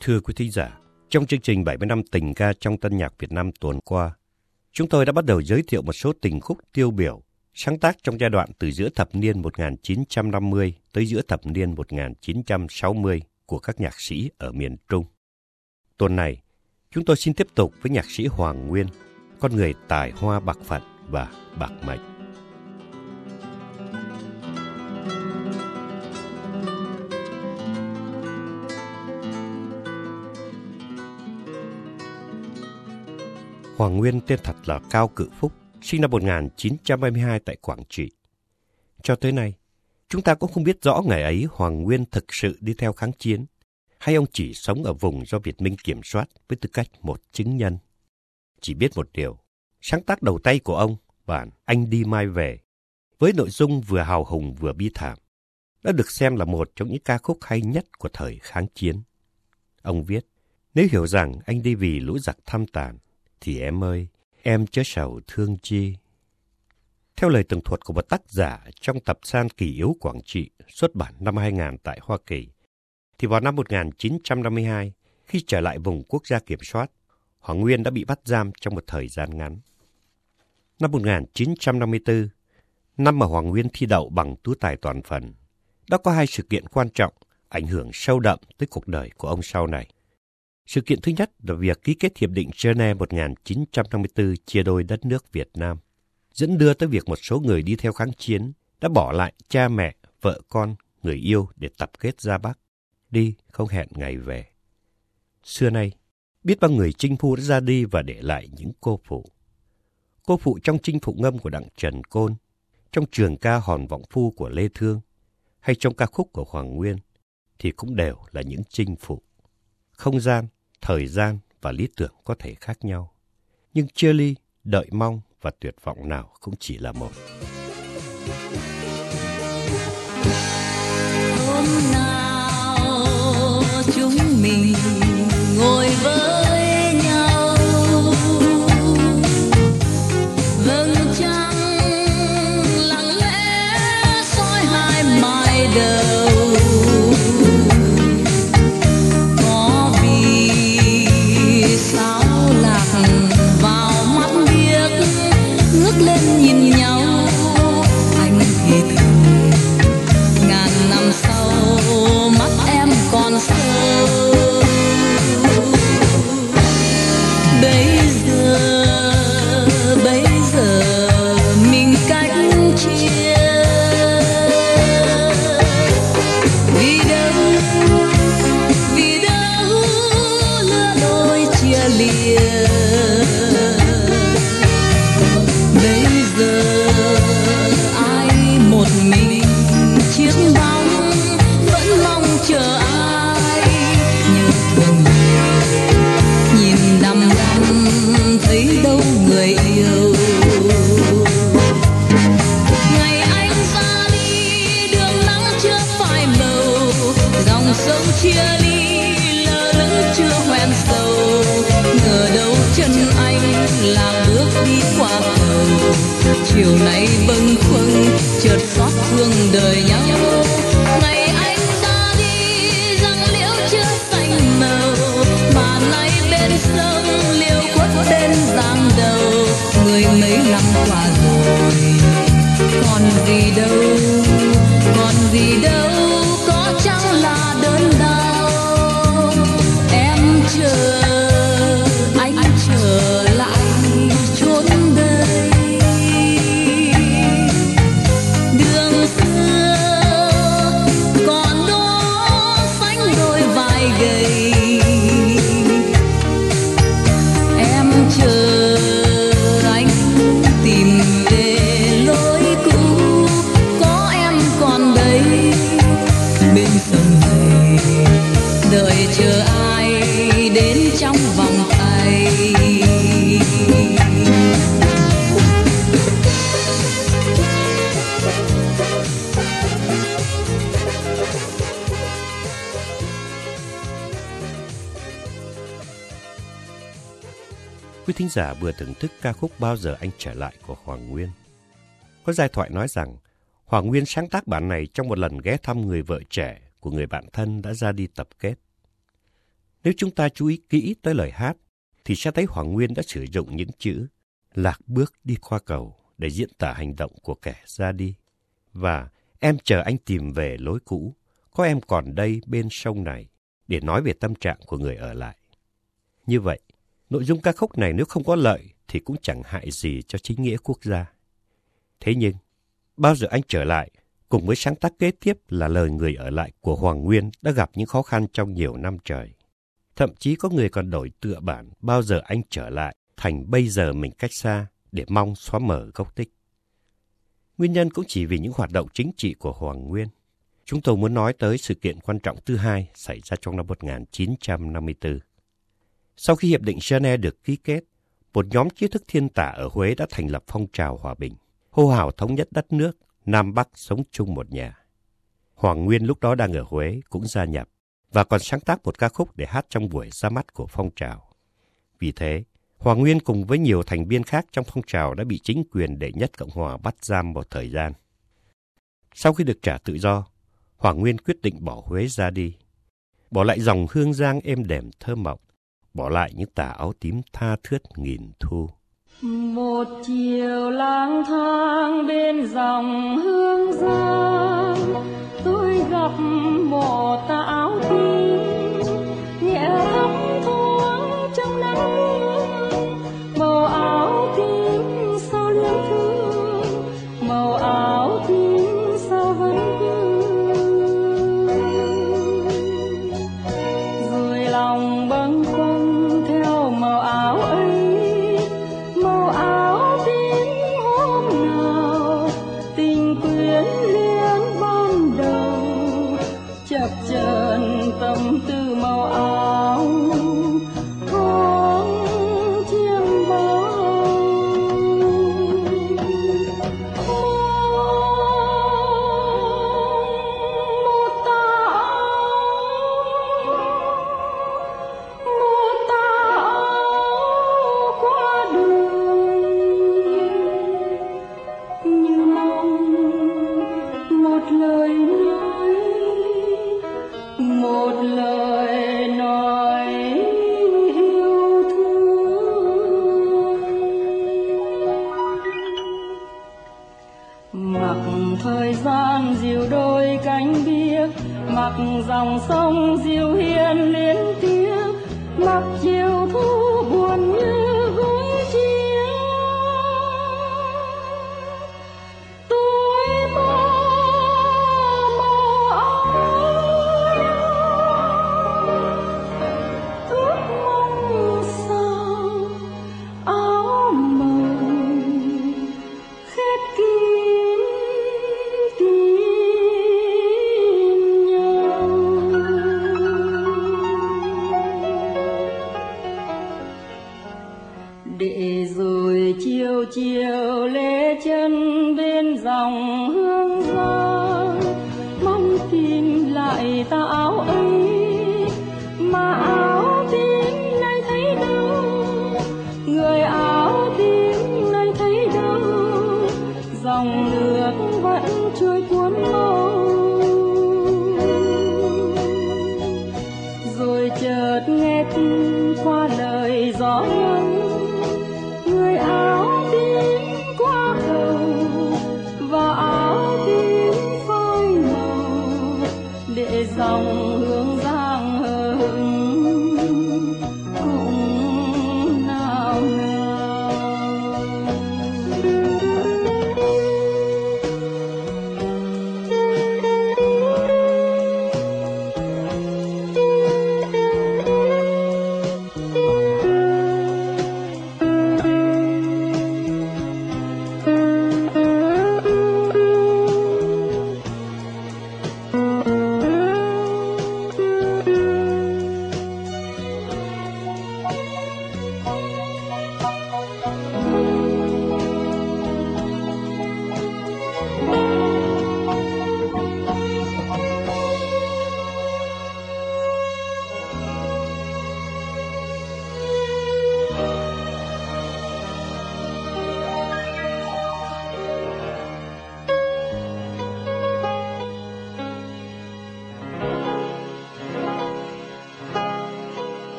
Thưa quý thính giả, trong chương trình 70 năm tình ca trong tân nhạc Việt Nam tuần qua, chúng tôi đã bắt đầu giới thiệu một số tình khúc tiêu biểu sáng tác trong giai đoạn từ giữa thập niên 1950 tới giữa thập niên 1960 của các nhạc sĩ ở miền Trung. Tuần này, chúng tôi xin tiếp tục với nhạc sĩ Hoàng Nguyên, con người tài hoa bạc phận và bạc mệnh. Hoàng Nguyên tên thật là Cao Cự Phúc, sinh năm 1922 tại Quảng Trị. Cho tới nay, chúng ta cũng không biết rõ ngày ấy Hoàng Nguyên thực sự đi theo kháng chiến, hay ông chỉ sống ở vùng do Việt Minh kiểm soát với tư cách một chứng nhân. Chỉ biết một điều, sáng tác đầu tay của ông, bản Anh đi mai về, với nội dung vừa hào hùng vừa bi thảm, đã được xem là một trong những ca khúc hay nhất của thời kháng chiến. Ông viết, nếu hiểu rằng anh đi vì lũ giặc thăm tàn, thì em ơi, em chớ sầu thương chi. Theo lời tường thuật của một tác giả trong tập san Kỳ Yếu Quảng Trị xuất bản năm 2000 tại Hoa Kỳ, thì vào năm 1952, khi trở lại vùng quốc gia kiểm soát, Hoàng Nguyên đã bị bắt giam trong một thời gian ngắn. Năm 1954, năm mà Hoàng Nguyên thi đậu bằng tú tài toàn phần, đã có hai sự kiện quan trọng ảnh hưởng sâu đậm tới cuộc đời của ông sau này. Sự kiện thứ nhất là việc ký kết Hiệp định Geneva 1954 chia đôi đất nước Việt Nam, dẫn đưa tới việc một số người đi theo kháng chiến đã bỏ lại cha mẹ, vợ con, người yêu để tập kết ra Bắc, đi không hẹn ngày về. Xưa nay, biết bao người chinh phu đã ra đi và để lại những cô phụ. Cô phụ trong chinh phụ ngâm của Đặng Trần Côn, trong trường ca Hòn Vọng Phu của Lê Thương, hay trong ca khúc của Hoàng Nguyên, thì cũng đều là những chinh phụ. Không gian, thời gian và lý tưởng có thể khác nhau. Nhưng chia ly, đợi mong và tuyệt vọng nào cũng chỉ là một. Sông liêu quất tên giang đầu người mấy năm qua rồi. Còn gì đâu, còn gì đâu. Giả vừa thưởng thức ca khúc Bao giờ anh trở lại của Hoàng Nguyên. Có giai thoại nói rằng Hoàng Nguyên sáng tác bản này trong một lần ghé thăm người vợ trẻ của người bạn thân đã ra đi tập kết. Nếu chúng ta chú ý kỹ tới lời hát, thì sẽ thấy Hoàng Nguyên đã sử dụng những chữ lạc bước đi qua cầu để diễn tả hành động của kẻ ra đi. Và em chờ anh tìm về lối cũ, có em còn đây bên sông này, để nói về tâm trạng của người ở lại. Như vậy, nội dung ca khúc này nếu không có lợi thì cũng chẳng hại gì cho chính nghĩa quốc gia. Thế nhưng, bao giờ anh trở lại, cùng với sáng tác kế tiếp là lời người ở lại của Hoàng Nguyên đã gặp những khó khăn trong nhiều năm trời. Thậm chí có người còn đổi tựa bản bao giờ anh trở lại thành bây giờ mình cách xa để mong xóa mở gốc tích. Nguyên nhân cũng chỉ vì những hoạt động chính trị của Hoàng Nguyên. Chúng tôi muốn nói tới sự kiện quan trọng thứ hai xảy ra trong năm 1954. Sau khi Hiệp định Geneva được ký kết, một nhóm trí thức thiên tả ở Huế đã thành lập phong trào hòa bình, hô hào thống nhất đất nước, Nam Bắc sống chung một nhà. Hoàng Nguyên lúc đó đang ở Huế cũng gia nhập và còn sáng tác một ca khúc để hát trong buổi ra mắt của phong trào. Vì thế, Hoàng Nguyên cùng với nhiều thành viên khác trong phong trào đã bị chính quyền đệ nhất Cộng Hòa bắt giam một thời gian. Sau khi được trả tự do, Hoàng Nguyên quyết định bỏ Huế ra đi, bỏ lại dòng hương giang êm đềm thơ mộng, bỏ lại những tà áo tím tha thướt nghìn thu. Một chiều lang thang bên dòng hương giang, tôi gặp một tà áo tím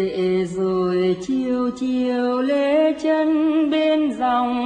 để rồi chiều chiều lê chân bên dòng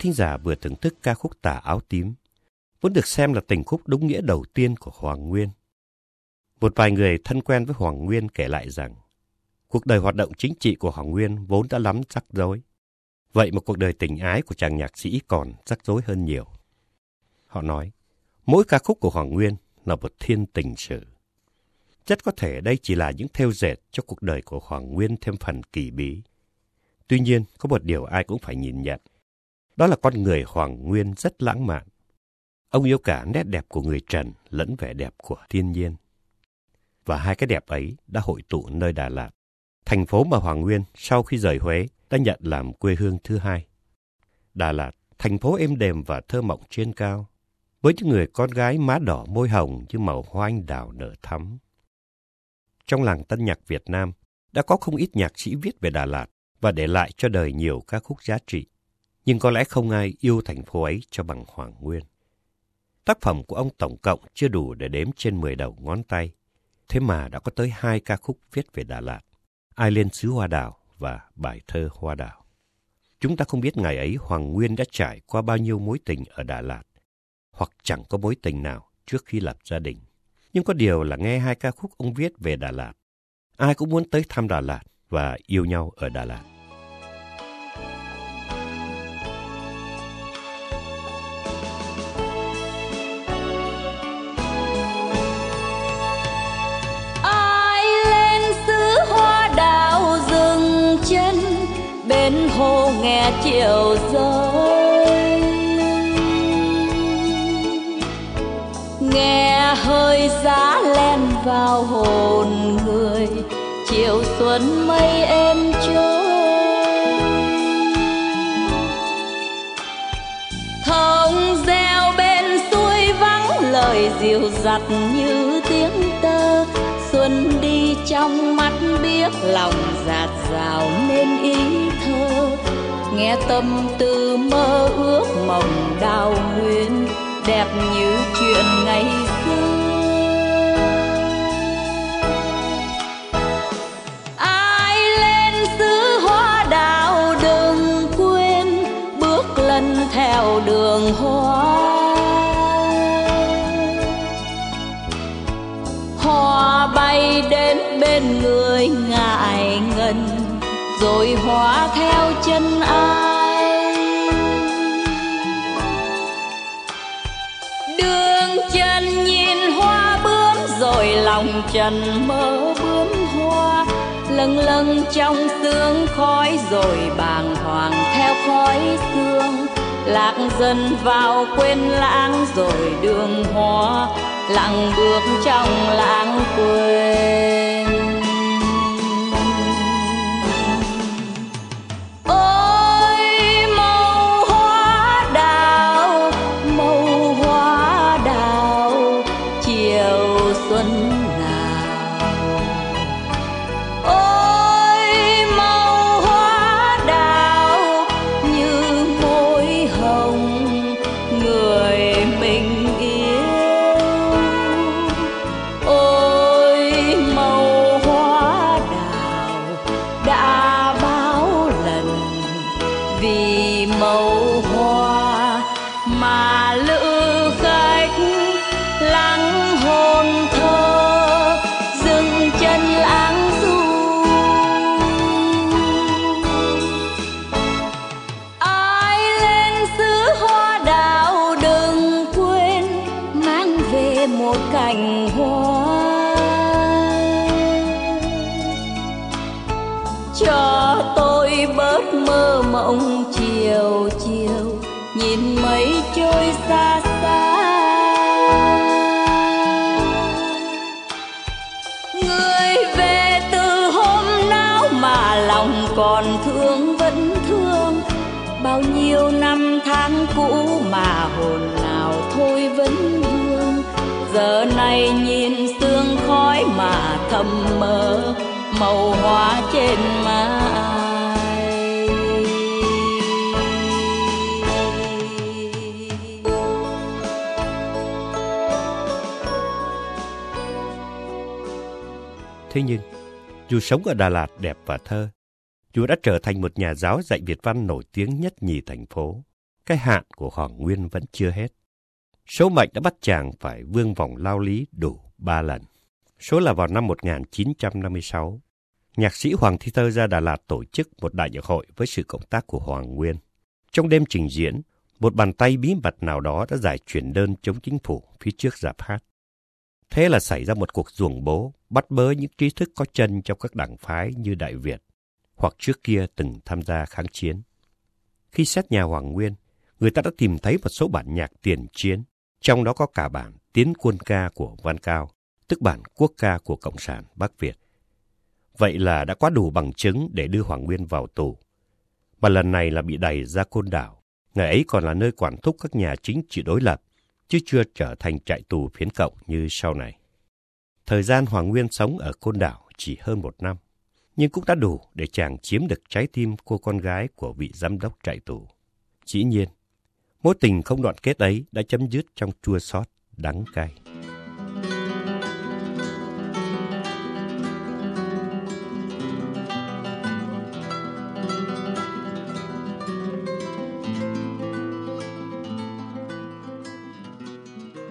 thính giả vừa thưởng thức ca khúc Tà áo tím, vốn được xem là tình khúc đúng nghĩa đầu tiên của Hoàng Nguyên. Một vài người thân quen với Hoàng Nguyên kể lại rằng, cuộc đời hoạt động chính trị của Hoàng Nguyên vốn đã lắm rắc rối. Vậy mà cuộc đời tình ái của chàng nhạc sĩ còn rắc rối hơn nhiều. Họ nói, mỗi ca khúc của Hoàng Nguyên là một thiên tình sử. Chắc có thể đây chỉ là những theo dệt cho cuộc đời của Hoàng Nguyên thêm phần kỳ bí. Tuy nhiên, có một điều ai cũng phải nhìn nhận. Đó là con người Hoàng Nguyên rất lãng mạn. Ông yêu cả nét đẹp của người Trần lẫn vẻ đẹp của thiên nhiên. Và hai cái đẹp ấy đã hội tụ nơi Đà Lạt, thành phố mà Hoàng Nguyên sau khi rời Huế đã nhận làm quê hương thứ hai. Đà Lạt, thành phố êm đềm và thơ mộng trên cao, với những người con gái má đỏ môi hồng như màu hoa anh đào nở thắm. Trong làng tân nhạc Việt Nam, đã có không ít nhạc sĩ viết về Đà Lạt và để lại cho đời nhiều ca khúc giá trị. Nhưng có lẽ không ai yêu thành phố ấy cho bằng Hoàng Nguyên. Tác phẩm của ông tổng cộng chưa đủ để đếm trên 10 đầu ngón tay. Thế mà đã có tới hai ca khúc viết về Đà Lạt, Ai lên xứ hoa đào và Bài thơ hoa đào. Chúng ta không biết ngày ấy Hoàng Nguyên đã trải qua bao nhiêu mối tình ở Đà Lạt, hoặc chẳng có mối tình nào trước khi lập gia đình. Nhưng có điều là nghe hai ca khúc ông viết về Đà Lạt. Ai cũng muốn tới thăm Đà Lạt và yêu nhau ở Đà Lạt. Bên hồ nghe chiều rơi. Nghe hơi giá len vào hồn người, chiều xuân mây êm trôi. Thông reo bên suối vắng, lời dịu dặt như tiếng tơ. Xuân đi trong mắt biết lòng dạt dào nên ý nghe tâm tư mơ ước mộng đào nguyên đẹp như chuyện ngày xưa. Ai lên xứ hoa đào đừng quên bước lần theo đường hoa. Hoa bay đến bên người ngài rồi hóa theo chân ai. Đường chân nhìn hoa bướm rồi lòng trần mơ bướm hoa. Lâng lâng trong sương khói rồi bàng hoàng theo khói sương. Lạc dần vào quên lãng rồi đường hoa, lặng bước trong lãng quên. Còn thương vẫn thương. Bao nhiêu năm tháng cũ mà hồn nào thôi vẫn vương giờ này nhìn sương khói mà thầm mơ màu hoa trên má Thế nhưng, dù sống ở Đà Lạt đẹp và thơ, dù đã trở thành một nhà giáo dạy Việt văn nổi tiếng nhất nhì thành phố, cái hạn của Hoàng Nguyên vẫn chưa hết. Số mệnh đã bắt chàng phải vương vòng lao lý đủ ba lần. Số là vào năm 1956, nhạc sĩ Hoàng Thi Thơ ra Đà Lạt tổ chức một đại nhạc hội với sự cộng tác của Hoàng Nguyên. Trong đêm trình diễn, một bàn tay bí mật nào đó đã giải chuyển đơn chống chính phủ phía trước dạp hát. Thế là xảy ra một cuộc ruồng bố, bắt bớ những trí thức có chân trong các đảng phái như Đại Việt, hoặc trước kia từng tham gia kháng chiến. Khi xét nhà Hoàng Nguyên, người ta đã tìm thấy một số bản nhạc tiền chiến, trong đó có cả bản Tiến quân ca của Văn Cao, tức bản quốc ca của Cộng sản Bắc Việt. Vậy là đã quá đủ bằng chứng để đưa Hoàng Nguyên vào tù. Mà lần này là bị đẩy ra côn đảo. Ngày ấy còn là nơi quản thúc các nhà chính trị đối lập, chứ chưa trở thành trại tù phiến cộng như sau này. Thời gian Hoàng Nguyên sống ở côn đảo chỉ hơn một năm, nhưng cũng đã đủ để chàng chiếm được trái tim cô con gái của vị giám đốc trại tù. Dĩ nhiên, mối tình không đoạn kết ấy đã chấm dứt trong chua xót, đắng cay.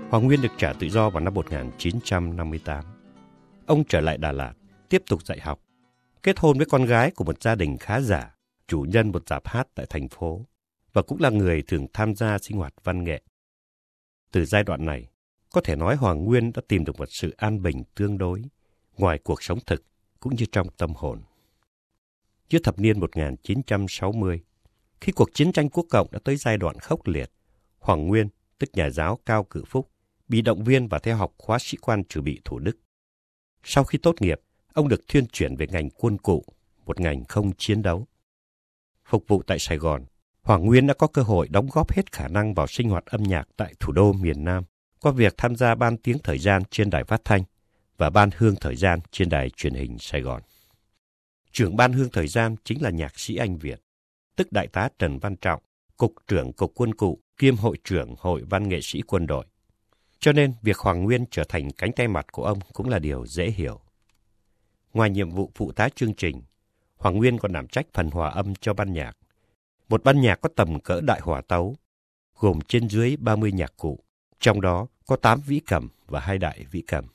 Hoàng Nguyên được trả tự do vào năm 1958. Ông trở lại Đà Lạt, tiếp tục dạy học, kết hôn với con gái của một gia đình khá giả, chủ nhân một dạp hát tại thành phố, và cũng là người thường tham gia sinh hoạt văn nghệ. Từ giai đoạn này, có thể nói Hoàng Nguyên đã tìm được một sự an bình tương đối, ngoài cuộc sống thực cũng như trong tâm hồn. Giữa thập niên 1960, khi cuộc chiến tranh quốc cộng đã tới giai đoạn khốc liệt, Hoàng Nguyên, tức nhà giáo Cao Cự Phúc, bị động viên và theo học khóa sĩ quan trừ bị Thủ Đức. Sau khi tốt nghiệp, ông được thuyên chuyển về ngành quân cụ, một ngành không chiến đấu. Phục vụ tại Sài Gòn, Hoàng Nguyên đã có cơ hội đóng góp hết khả năng vào sinh hoạt âm nhạc tại thủ đô miền Nam qua việc tham gia ban tiếng thời gian trên đài phát thanh và ban hương thời gian trên đài truyền hình Sài Gòn. Trưởng ban hương thời gian chính là nhạc sĩ Anh Việt, tức đại tá Trần Văn Trọng, cục trưởng cục quân cụ kiêm hội trưởng hội văn nghệ sĩ quân đội. Cho nên việc Hoàng Nguyên trở thành cánh tay mặt của ông cũng là điều dễ hiểu. Ngoài nhiệm vụ phụ tá chương trình, Hoàng Nguyên còn đảm trách phần hòa âm cho ban nhạc. Một ban nhạc có tầm cỡ đại hòa tấu, gồm trên dưới 30 nhạc cụ, trong đó có 8 vĩ cầm và hai đại vĩ cầm.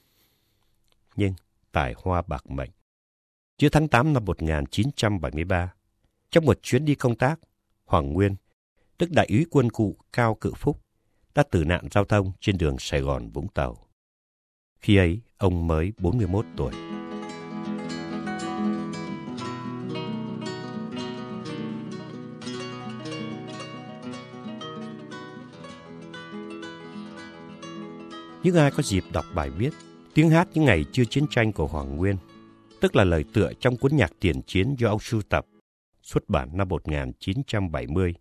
Nhưng tài hoa bạc mệnh. Giữa tháng 8 năm 1973, trong một chuyến đi công tác, Hoàng Nguyên, tức đại úy quân cụ Cao Cự Phúc, đã tử nạn giao thông trên đường Sài Gòn Vũng Tàu. Khi ấy, ông mới 41 tuổi. Những ai có dịp đọc bài viết Tiếng hát những ngày chưa chiến tranh của Hoàng Nguyên, tức là lời tựa trong cuốn nhạc tiền chiến do ông sưu tập, xuất bản năm 1970,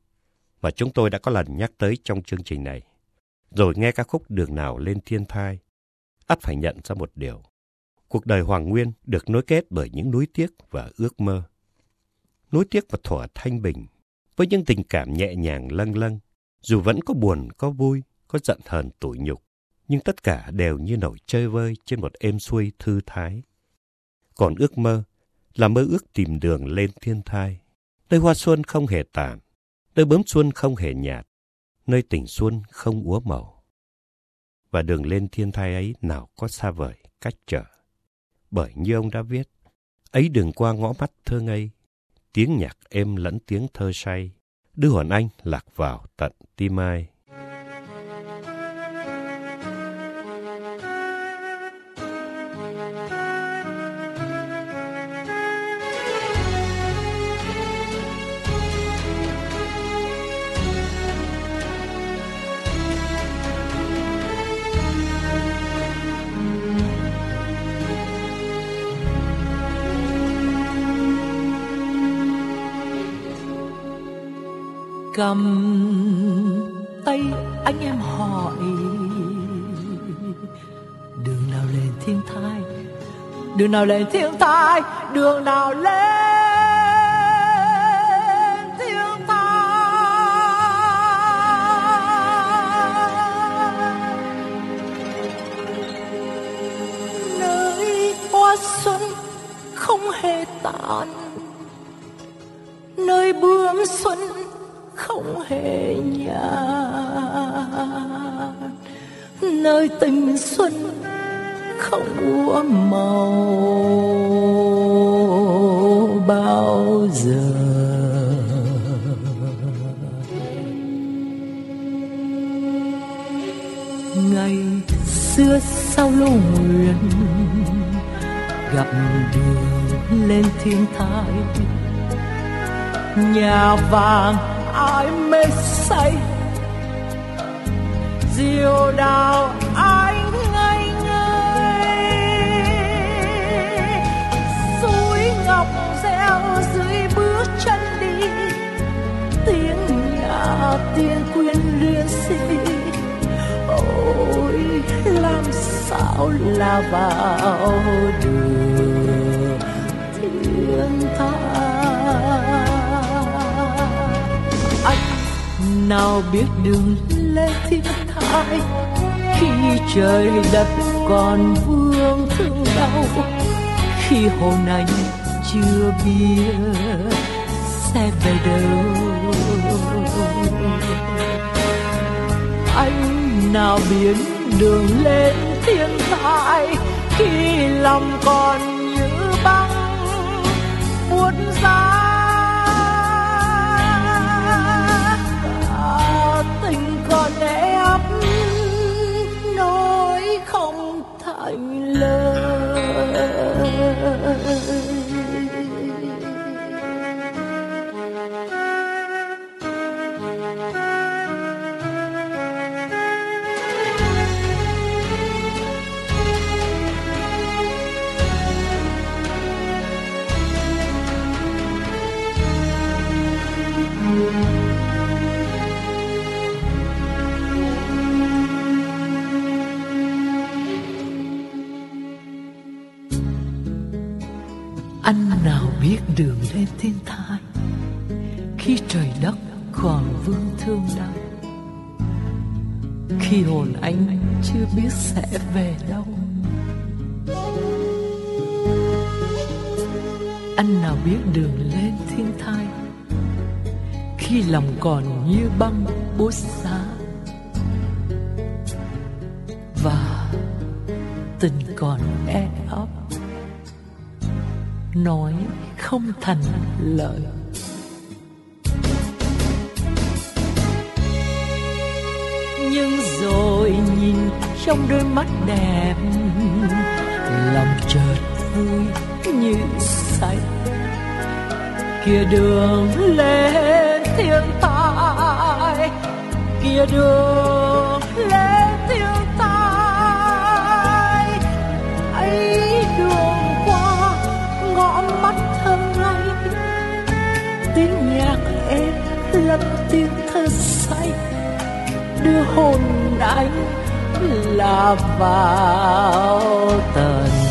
mà chúng tôi đã có lần nhắc tới trong chương trình này rồi nghe ca khúc đường nào lên thiên thai, ắt phải nhận ra một điều. Cuộc đời Hoàng Nguyên được nối kết bởi những nuối tiếc và ước mơ. Nuối tiếc và thỏa thanh bình, với những tình cảm nhẹ nhàng lâng lâng, dù vẫn có buồn, có vui, có giận hờn tủi nhục, nhưng tất cả đều như nổi chơi vơi trên một êm xuôi thư thái. Còn ước mơ là mơ ước tìm đường lên thiên thai, nơi hoa xuân không hề tàn, nơi bướm xuân không hề nhạt, nơi tình xuân không úa màu. Và đường lên thiên thai ấy nào có xa vời, cách trở. Bởi như ông đã viết, ấy đường qua ngõ mắt thơ ngây, tiếng nhạc êm lẫn tiếng thơ say, đưa hồn anh lạc vào tận tim ai. Cầm tay anh em hỏi. Đường nào lên thiên thai đường nào lên thiên thai đường nào lên thiên thai nơi hoa xuân không hề tàn, nơi bướm xuân không hề nhạt nơi tình xuân không úa màu, bao giờ. Ngày xưa sau lâu nguyện gặp đường lên thiên thai. Nhà vàng ai mê say. Diều đào ai ngây ngây. Suối ngọc reo dưới bước chân đi. Tiếng nhà tiếng quyến luyến si ôi, làm sao là vào được thiên thai nào biết đường lên thiên thai khi trời đất còn vương thương đau khi hồn anh chưa biết sẽ về đâu. Anh nào biến đường lên thiên thai khi lòng còn như băng buốt ra chưa biết sẽ về đâu. Anh nào biết đường lên thiên thai, khi lòng còn như băng bút giá và tình còn e ấp, nói không thành lời. Trong đôi mắt đẹp. Lòng chợt vui như say. Kia đường lên thiên tai. Kia đường lên thiên tai. Ấy đường qua, ngõ mắt thơ ngây tiếng nhạc êm lẫn tiếng thơ say. Đưa hồn anh là vào tận